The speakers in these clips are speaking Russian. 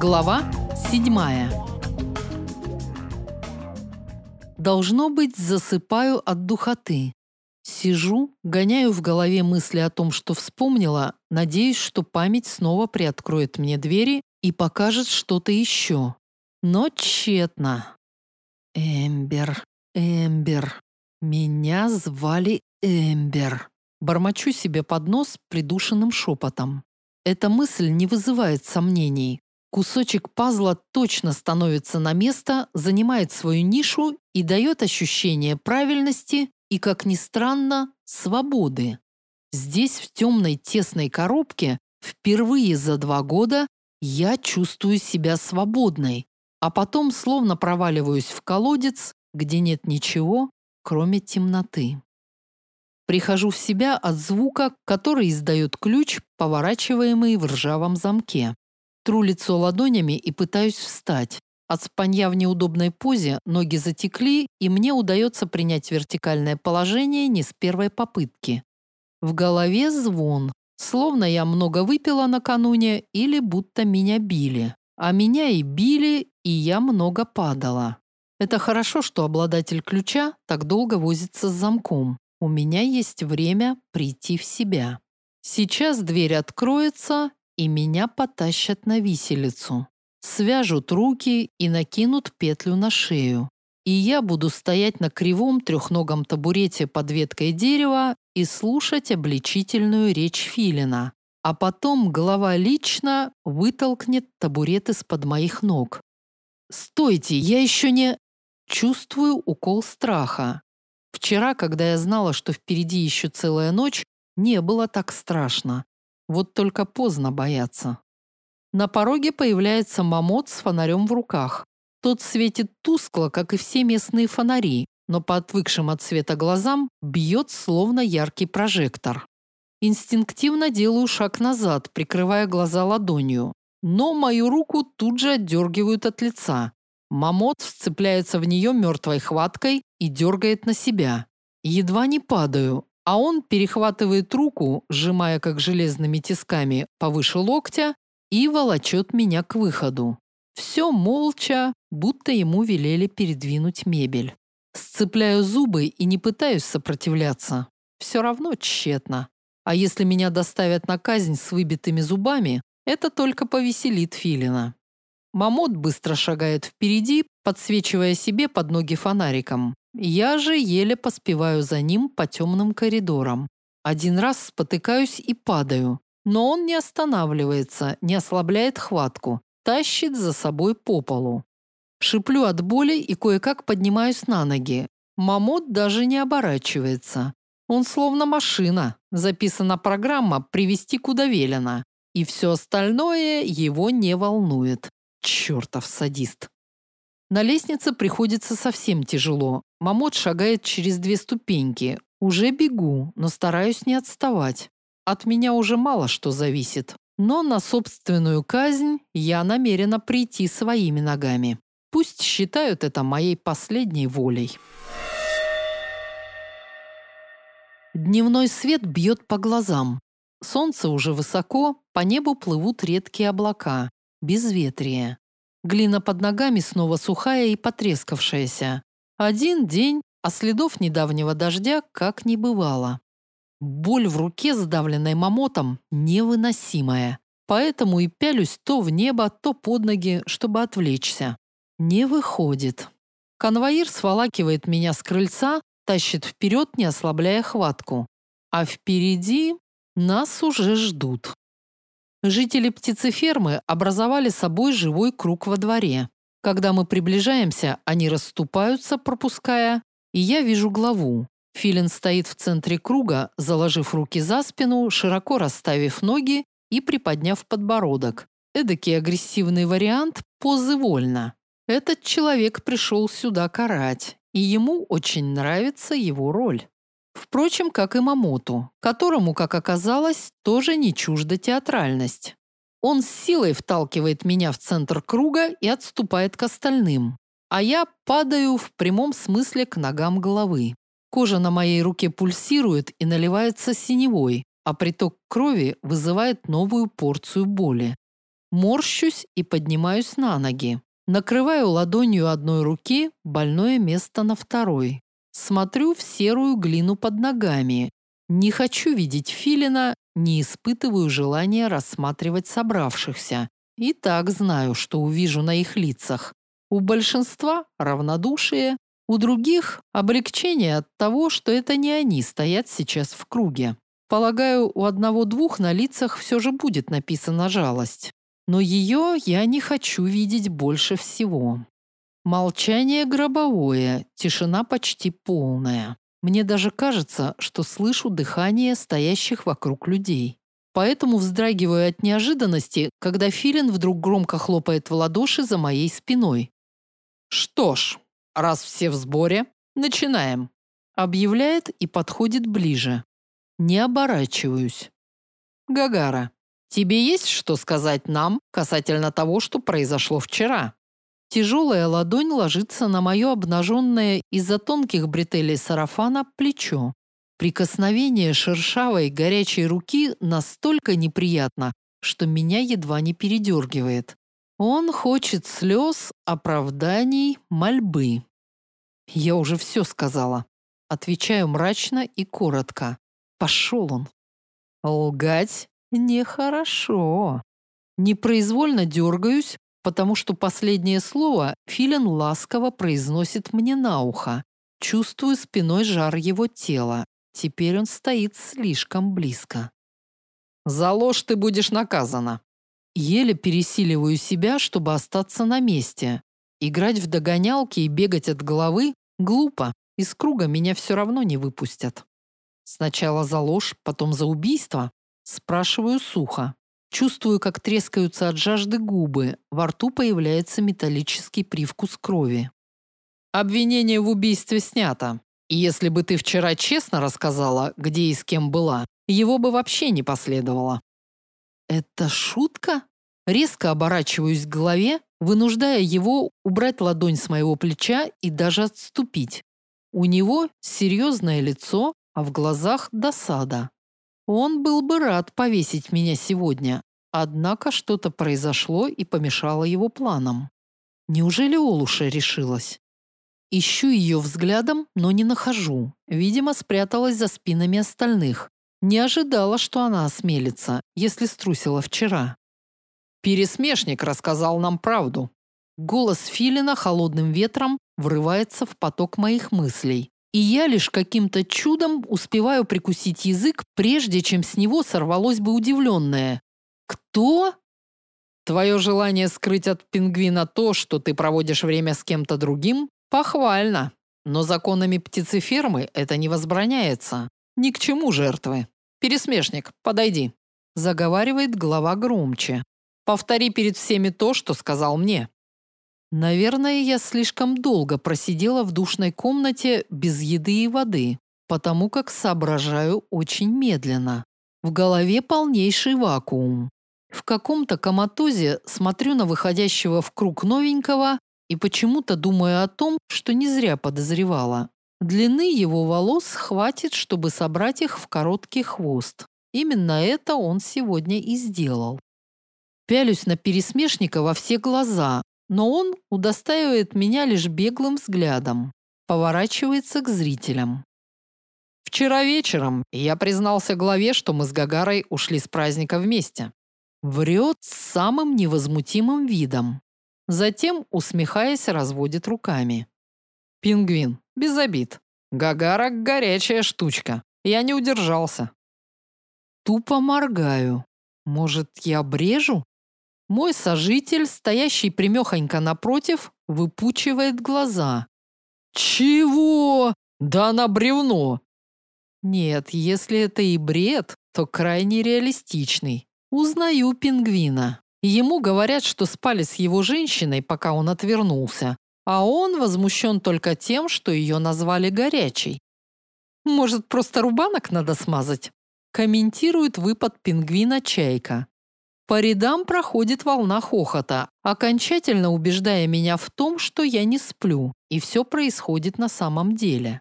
Глава седьмая. Должно быть, засыпаю от духоты. Сижу, гоняю в голове мысли о том, что вспомнила, надеюсь, что память снова приоткроет мне двери и покажет что-то еще. Но тщетно. Эмбер, Эмбер. Меня звали Эмбер. Бормочу себе под нос придушенным шепотом. Эта мысль не вызывает сомнений. Кусочек пазла точно становится на место, занимает свою нишу и дает ощущение правильности и, как ни странно, свободы. Здесь, в темной тесной коробке, впервые за два года я чувствую себя свободной, а потом словно проваливаюсь в колодец, где нет ничего, кроме темноты. Прихожу в себя от звука, который издает ключ, поворачиваемый в ржавом замке. Тру лицо ладонями и пытаюсь встать. От спанья в неудобной позе ноги затекли, и мне удается принять вертикальное положение не с первой попытки. В голове звон, словно я много выпила накануне или будто меня били. А меня и били, и я много падала. Это хорошо, что обладатель ключа так долго возится с замком. У меня есть время прийти в себя. Сейчас дверь откроется, и меня потащат на виселицу свяжут руки и накинут петлю на шею. И я буду стоять на кривом трехногом табурете под веткой дерева и слушать обличительную речь Филина. А потом голова лично вытолкнет табурет из-под моих ног. «Стойте, я еще не...» Чувствую укол страха. Вчера, когда я знала, что впереди еще целая ночь, не было так страшно. Вот только поздно бояться. На пороге появляется мамот с фонарем в руках. Тот светит тускло, как и все местные фонари, но по отвыкшим от света глазам бьет словно яркий прожектор. Инстинктивно делаю шаг назад, прикрывая глаза ладонью. Но мою руку тут же отдергивают от лица. Мамот вцепляется в нее мертвой хваткой и дергает на себя. Едва не падаю, а он перехватывает руку, сжимая как железными тисками повыше локтя, и волочет меня к выходу. Все молча, будто ему велели передвинуть мебель. Сцепляю зубы и не пытаюсь сопротивляться. Все равно тщетно. А если меня доставят на казнь с выбитыми зубами, это только повеселит Филина. Мамот быстро шагает впереди, подсвечивая себе под ноги фонариком. Я же еле поспеваю за ним по темным коридорам. Один раз спотыкаюсь и падаю. Но он не останавливается, не ослабляет хватку, тащит за собой по полу. Шиплю от боли и кое-как поднимаюсь на ноги. Мамот даже не оборачивается. Он словно машина. Записана программа «Привести куда велено». И все остальное его не волнует. Чертов садист. На лестнице приходится совсем тяжело. Мамот шагает через две ступеньки. Уже бегу, но стараюсь не отставать. От меня уже мало что зависит, но на собственную казнь я намерена прийти своими ногами. Пусть считают это моей последней волей. Дневной свет бьет по глазам. Солнце уже высоко, по небу плывут редкие облака, безветрие. Глина под ногами снова сухая и потрескавшаяся. Один день, а следов недавнего дождя как не бывало. Боль в руке, сдавленной мамотом, невыносимая. Поэтому и пялюсь то в небо, то под ноги, чтобы отвлечься. Не выходит. Конвоир сволакивает меня с крыльца, тащит вперед, не ослабляя хватку. А впереди нас уже ждут. Жители птицефермы образовали собой живой круг во дворе. Когда мы приближаемся, они расступаются, пропуская, и я вижу главу. Филин стоит в центре круга, заложив руки за спину, широко расставив ноги и приподняв подбородок. Эдакий агрессивный вариант позы вольно. Этот человек пришел сюда карать, и ему очень нравится его роль. Впрочем, как и Мамоту, которому, как оказалось, тоже не чужда театральность. Он с силой вталкивает меня в центр круга и отступает к остальным, а я падаю в прямом смысле к ногам головы. Кожа на моей руке пульсирует и наливается синевой, а приток крови вызывает новую порцию боли. Морщусь и поднимаюсь на ноги. Накрываю ладонью одной руки больное место на второй. Смотрю в серую глину под ногами. Не хочу видеть филина, не испытываю желания рассматривать собравшихся. И так знаю, что увижу на их лицах. У большинства равнодушие, у других облегчение от того, что это не они стоят сейчас в круге. Полагаю, у одного-двух на лицах все же будет написана жалость. Но ее я не хочу видеть больше всего. Молчание гробовое, тишина почти полная. Мне даже кажется, что слышу дыхание стоящих вокруг людей. Поэтому вздрагиваю от неожиданности, когда Филин вдруг громко хлопает в ладоши за моей спиной. «Что ж, раз все в сборе, начинаем», объявляет и подходит ближе. Не оборачиваюсь. «Гагара, тебе есть что сказать нам касательно того, что произошло вчера?» Тяжелая ладонь ложится на мое обнаженное из-за тонких бретелей сарафана плечо. Прикосновение шершавой горячей руки настолько неприятно, что меня едва не передергивает. Он хочет слез, оправданий, мольбы. Я уже все сказала. Отвечаю мрачно и коротко. Пошел он. Лгать нехорошо. Непроизвольно дергаюсь, потому что последнее слово Филин ласково произносит мне на ухо. Чувствую спиной жар его тела. Теперь он стоит слишком близко. «За ложь ты будешь наказана». Еле пересиливаю себя, чтобы остаться на месте. Играть в догонялки и бегать от головы глупо. Из круга меня все равно не выпустят. Сначала за ложь, потом за убийство. Спрашиваю сухо. Чувствую, как трескаются от жажды губы, во рту появляется металлический привкус крови. Обвинение в убийстве снято. И если бы ты вчера честно рассказала, где и с кем была, его бы вообще не последовало. Это шутка? Резко оборачиваюсь к голове, вынуждая его убрать ладонь с моего плеча и даже отступить. У него серьезное лицо, а в глазах досада. Он был бы рад повесить меня сегодня, однако что-то произошло и помешало его планам. Неужели Олуша решилась? Ищу ее взглядом, но не нахожу. Видимо, спряталась за спинами остальных. Не ожидала, что она осмелится, если струсила вчера. Пересмешник рассказал нам правду. Голос Филина холодным ветром врывается в поток моих мыслей и я лишь каким-то чудом успеваю прикусить язык, прежде чем с него сорвалось бы удивленное. «Кто?» «Твое желание скрыть от пингвина то, что ты проводишь время с кем-то другим, похвально, но законами птицефермы это не возбраняется. Ни к чему жертвы. Пересмешник, подойди», – заговаривает глава громче. «Повтори перед всеми то, что сказал мне». Наверное, я слишком долго просидела в душной комнате без еды и воды, потому как соображаю очень медленно. В голове полнейший вакуум. В каком-то коматозе смотрю на выходящего в круг новенького и почему-то думаю о том, что не зря подозревала. Длины его волос хватит, чтобы собрать их в короткий хвост. Именно это он сегодня и сделал. Пялюсь на пересмешника во все глаза, но он удостаивает меня лишь беглым взглядом, поворачивается к зрителям. Вчера вечером я признался главе, что мы с Гагарой ушли с праздника вместе. Врет с самым невозмутимым видом. Затем, усмехаясь, разводит руками. Пингвин, без обид. Гагара горячая штучка. Я не удержался. Тупо моргаю. Может, я брежу? Мой сожитель, стоящий примехонько напротив, выпучивает глаза. «Чего? Да на бревно!» Нет, если это и бред, то крайне реалистичный. Узнаю пингвина. Ему говорят, что спали с его женщиной, пока он отвернулся, а он возмущен только тем, что ее назвали горячей. Может, просто рубанок надо смазать? Комментирует выпад пингвина Чайка. По рядам проходит волна хохота, окончательно убеждая меня в том, что я не сплю, и все происходит на самом деле.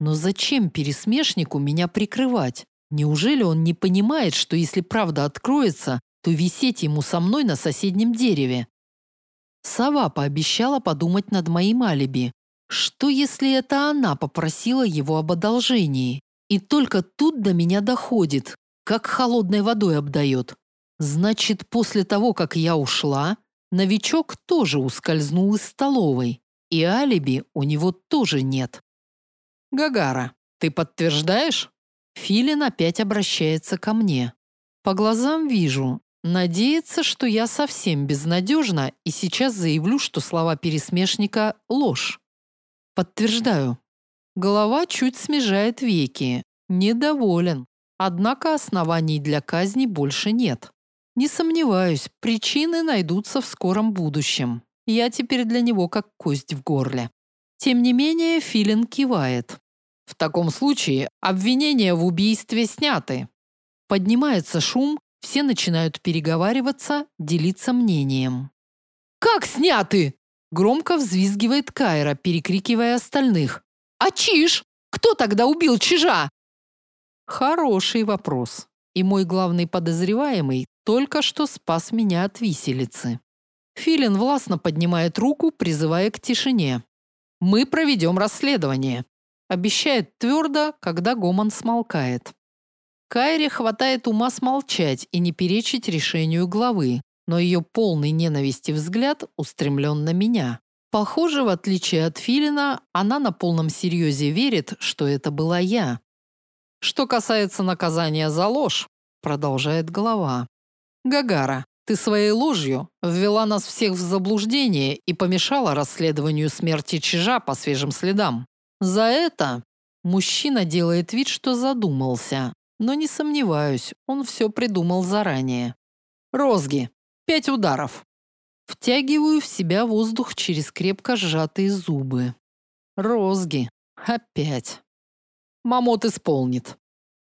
Но зачем пересмешнику меня прикрывать? Неужели он не понимает, что если правда откроется, то висеть ему со мной на соседнем дереве. Сова пообещала подумать над моим алиби. Что, если это она попросила его об одолжении? И только тут до меня доходит, как холодной водой обдает. Значит, после того, как я ушла, новичок тоже ускользнул из столовой, и алиби у него тоже нет. Гагара, ты подтверждаешь? Филин опять обращается ко мне. По глазам вижу, надеется, что я совсем безнадежна и сейчас заявлю, что слова пересмешника ложь. Подтверждаю. Голова чуть смежает веки. Недоволен. Однако оснований для казни больше нет. Не сомневаюсь, причины найдутся в скором будущем. Я теперь для него как кость в горле. Тем не менее, Филин кивает. В таком случае обвинения в убийстве сняты. Поднимается шум, все начинают переговариваться, делиться мнением. Как сняты? Громко взвизгивает Кайра, перекрикивая остальных. А Чиж? Кто тогда убил Чижа? Хороший вопрос. И мой главный подозреваемый только что спас меня от виселицы. Филин властно поднимает руку, призывая к тишине. Мы проведем расследование. Обещает твердо, когда гомон смолкает. Кайре хватает ума смолчать и не перечить решению главы, но ее полный ненависти взгляд устремлен на меня. Похоже, в отличие от Филина, она на полном серьезе верит, что это была я. Что касается наказания за ложь, продолжает глава. Гагара, ты своей ложью ввела нас всех в заблуждение и помешала расследованию смерти Чижа по свежим следам. За это мужчина делает вид, что задумался, но не сомневаюсь, он все придумал заранее. Розги. Пять ударов. Втягиваю в себя воздух через крепко сжатые зубы. Розги. Опять. Мамот исполнит.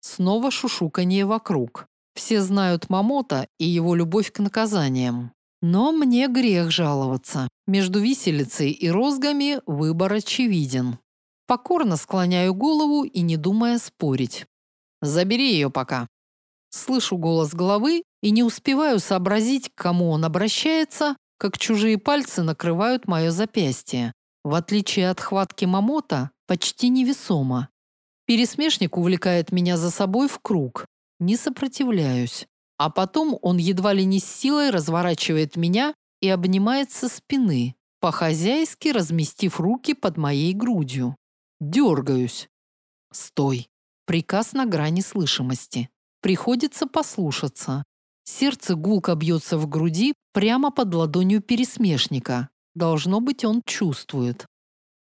Снова шушуканье вокруг. Все знают Мамота и его любовь к наказаниям. Но мне грех жаловаться. Между виселицей и розгами выбор очевиден. Покорно склоняю голову и не думая спорить. Забери ее пока. Слышу голос головы и не успеваю сообразить, к кому он обращается, как чужие пальцы накрывают мое запястье. В отличие от хватки Мамота, почти невесомо. Пересмешник увлекает меня за собой в круг. Не сопротивляюсь. А потом он едва ли не с силой разворачивает меня и обнимает со спины, по-хозяйски разместив руки под моей грудью. Дергаюсь. Стой. Приказ на грани слышимости. Приходится послушаться. Сердце гулко бьется в груди прямо под ладонью пересмешника. Должно быть, он чувствует.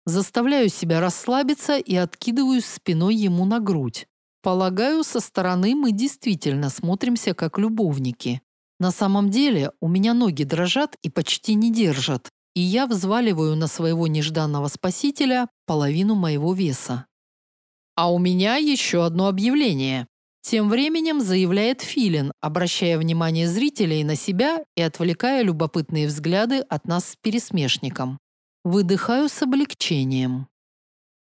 Заставляю себя расслабиться и откидываюсь спиной ему на грудь. Полагаю, со стороны мы действительно смотримся как любовники. На самом деле, у меня ноги дрожат и почти не держат, и я взваливаю на своего нежданного спасителя половину моего веса. А у меня еще одно объявление. Тем временем заявляет Филин, обращая внимание зрителей на себя и отвлекая любопытные взгляды от нас с пересмешником. Выдыхаю с облегчением.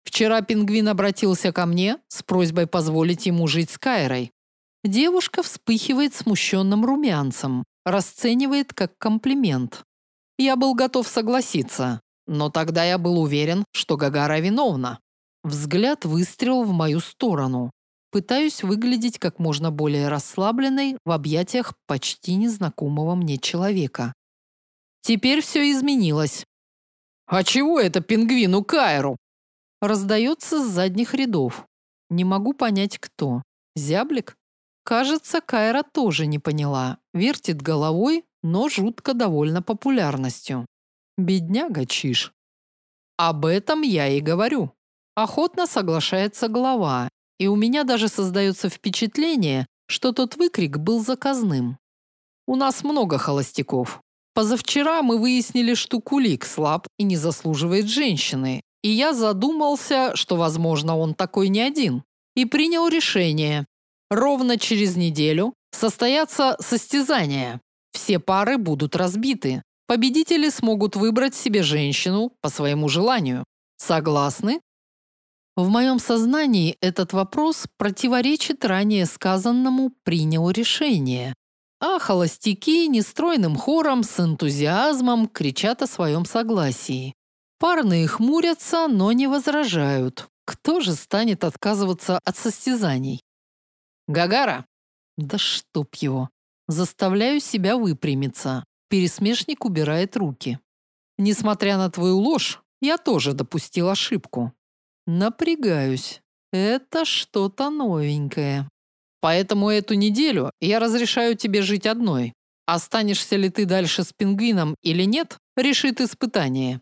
Вчера пингвин обратился ко мне с просьбой позволить ему жить с Кайрой. Девушка вспыхивает смущенным румянцем, расценивает как комплимент. Я был готов согласиться, но тогда я был уверен, что Гагара виновна. Взгляд выстрел в мою сторону. Пытаюсь выглядеть как можно более расслабленной в объятиях почти незнакомого мне человека. Теперь все изменилось. «А чего это пингвину Кайру?» Раздается с задних рядов. Не могу понять, кто. Зяблик? Кажется, Кайра тоже не поняла. Вертит головой, но жутко довольна популярностью. Бедняга Чиш. Об этом я и говорю. Охотно соглашается глава, и у меня даже создается впечатление, что тот выкрик был заказным. У нас много холостяков. Позавчера мы выяснили, что Кулик слаб и не заслуживает женщины, и я задумался, что, возможно, он такой не один, и принял решение. Ровно через неделю состоятся состязания. Все пары будут разбиты. Победители смогут выбрать себе женщину по своему желанию. Согласны? В моем сознании этот вопрос противоречит ранее сказанному «принял решение». а холостяки нестройным хором с энтузиазмом кричат о своем согласии. Парные хмурятся, но не возражают. Кто же станет отказываться от состязаний? Гагара! Да чтоб его! Заставляю себя выпрямиться. Пересмешник убирает руки. Несмотря на твою ложь, я тоже допустил ошибку. Напрягаюсь. Это что-то новенькое. Поэтому эту неделю я разрешаю тебе жить одной. Останешься ли ты дальше с пингвином или нет, решит испытание.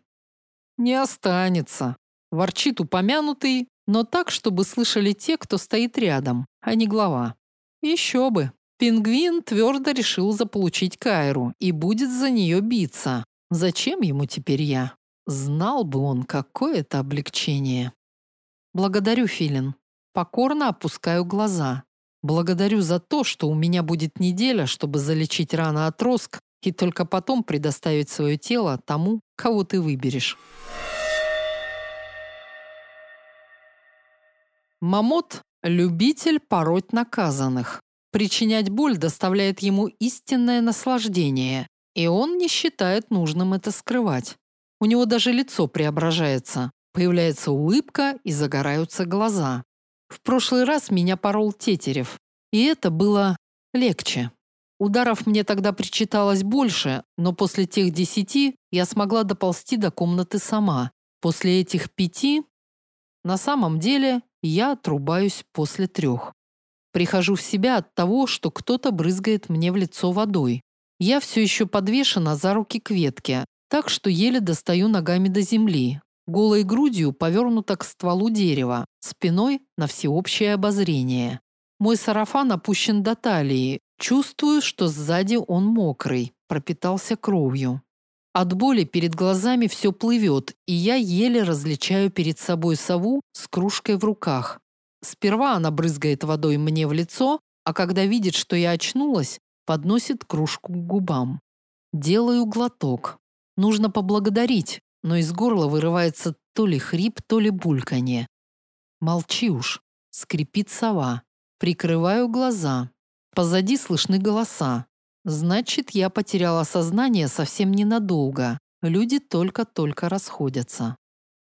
Не останется. Ворчит упомянутый, но так, чтобы слышали те, кто стоит рядом, а не глава. Еще бы. Пингвин твердо решил заполучить Кайру и будет за нее биться. Зачем ему теперь я? Знал бы он, какое это облегчение. Благодарю, Филин. Покорно опускаю глаза. Благодарю за то, что у меня будет неделя, чтобы залечить раны от роск и только потом предоставить свое тело тому, кого ты выберешь. Мамот – любитель пороть наказанных. Причинять боль доставляет ему истинное наслаждение, и он не считает нужным это скрывать. У него даже лицо преображается, появляется улыбка и загораются глаза. В прошлый раз меня порол Тетерев, и это было легче. Ударов мне тогда причиталось больше, но после тех десяти я смогла доползти до комнаты сама. После этих пяти на самом деле я отрубаюсь после трех. Прихожу в себя от того, что кто-то брызгает мне в лицо водой. Я все еще подвешена за руки к ветке, так что еле достаю ногами до земли, голой грудью повернута к стволу дерева, спиной на всеобщее обозрение. Мой сарафан опущен до талии, чувствую, что сзади он мокрый, пропитался кровью. От боли перед глазами все плывет, и я еле различаю перед собой сову с кружкой в руках. Сперва она брызгает водой мне в лицо, а когда видит, что я очнулась, подносит кружку к губам. Делаю глоток. Нужно поблагодарить, но из горла вырывается то ли хрип, то ли бульканье. Молчи уж. Скрипит сова. Прикрываю глаза. Позади слышны голоса. Значит, я потеряла сознание совсем ненадолго. Люди только-только расходятся.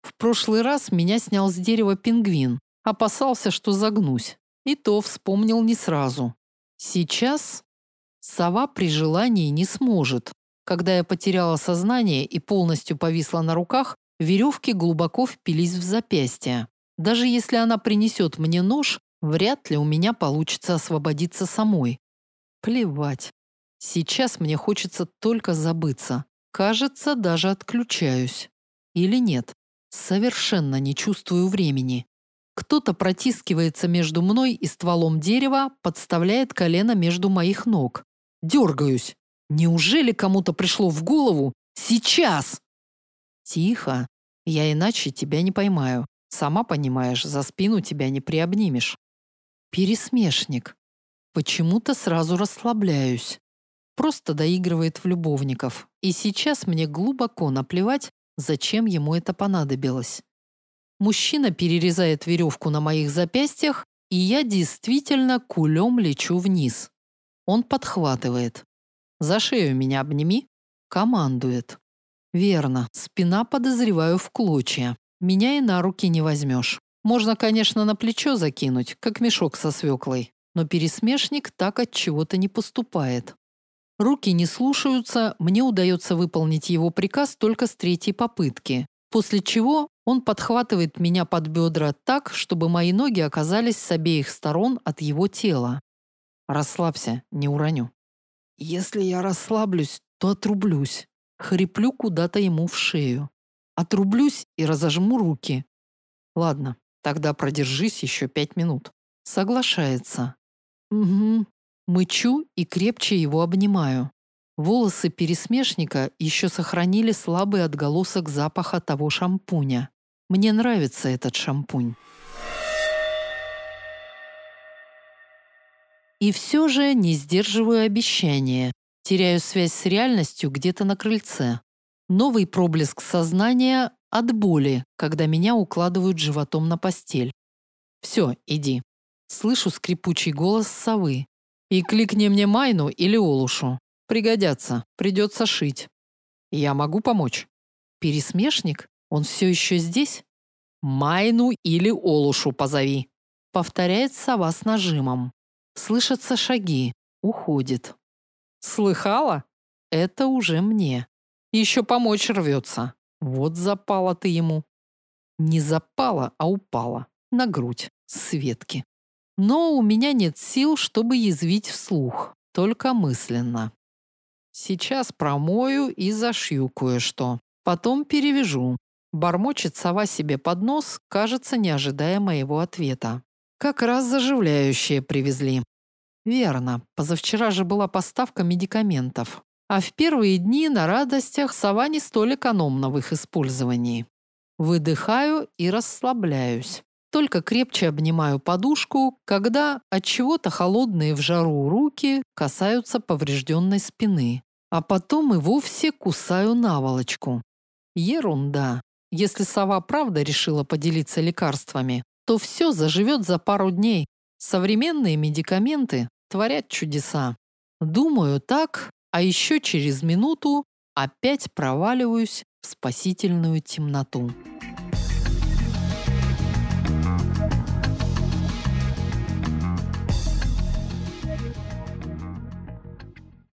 В прошлый раз меня снял с дерева пингвин. Опасался, что загнусь. И то вспомнил не сразу. Сейчас сова при желании не сможет. Когда я потеряла сознание и полностью повисла на руках, веревки глубоко впились в запястье. Даже если она принесет мне нож, вряд ли у меня получится освободиться самой. Плевать. Сейчас мне хочется только забыться. Кажется, даже отключаюсь. Или нет? Совершенно не чувствую времени. Кто-то протискивается между мной и стволом дерева, подставляет колено между моих ног. Дергаюсь. Неужели кому-то пришло в голову сейчас? Тихо. Я иначе тебя не поймаю. Сама понимаешь, за спину тебя не приобнимешь. Пересмешник. Почему-то сразу расслабляюсь просто доигрывает в любовников. И сейчас мне глубоко наплевать, зачем ему это понадобилось. Мужчина перерезает веревку на моих запястьях, и я действительно кулем лечу вниз. Он подхватывает. «За шею меня обними», командует. Верно, спина подозреваю в клочья. Меня и на руки не возьмешь. Можно, конечно, на плечо закинуть, как мешок со свеклой, но пересмешник так от чего-то не поступает. Руки не слушаются, мне удается выполнить его приказ только с третьей попытки, после чего он подхватывает меня под бедра так, чтобы мои ноги оказались с обеих сторон от его тела. Расслабься, не уроню. Если я расслаблюсь, то отрублюсь. Хриплю куда-то ему в шею. Отрублюсь и разожму руки. Ладно, тогда продержись еще пять минут. Соглашается. Угу, Мычу и крепче его обнимаю. Волосы пересмешника еще сохранили слабый отголосок запаха того шампуня. Мне нравится этот шампунь. И все же не сдерживаю обещания. Теряю связь с реальностью где-то на крыльце. Новый проблеск сознания от боли, когда меня укладывают животом на постель. Все, иди. Слышу скрипучий голос совы. И кликни мне Майну или Олушу. Пригодятся, придется шить. Я могу помочь. Пересмешник? Он все еще здесь? Майну или Олушу позови. Повторяет сова с нажимом. Слышатся шаги. Уходит. Слыхала? Это уже мне. Еще помочь рвется. Вот запала ты ему. Не запала, а упала. На грудь. Светки. Но у меня нет сил, чтобы язвить вслух. Только мысленно. Сейчас промою и зашью кое-что. Потом перевяжу. Бормочет сова себе под нос, кажется, не ожидая моего ответа. Как раз заживляющие привезли. Верно, позавчера же была поставка медикаментов. А в первые дни на радостях сова не столь экономна в их использовании. Выдыхаю и расслабляюсь. Только крепче обнимаю подушку, когда от чего-то холодные в жару руки касаются поврежденной спины, а потом и вовсе кусаю наволочку. Ерунда. Если сова правда решила поделиться лекарствами, то все заживет за пару дней. Современные медикаменты творят чудеса. Думаю так, а еще через минуту опять проваливаюсь в спасительную темноту.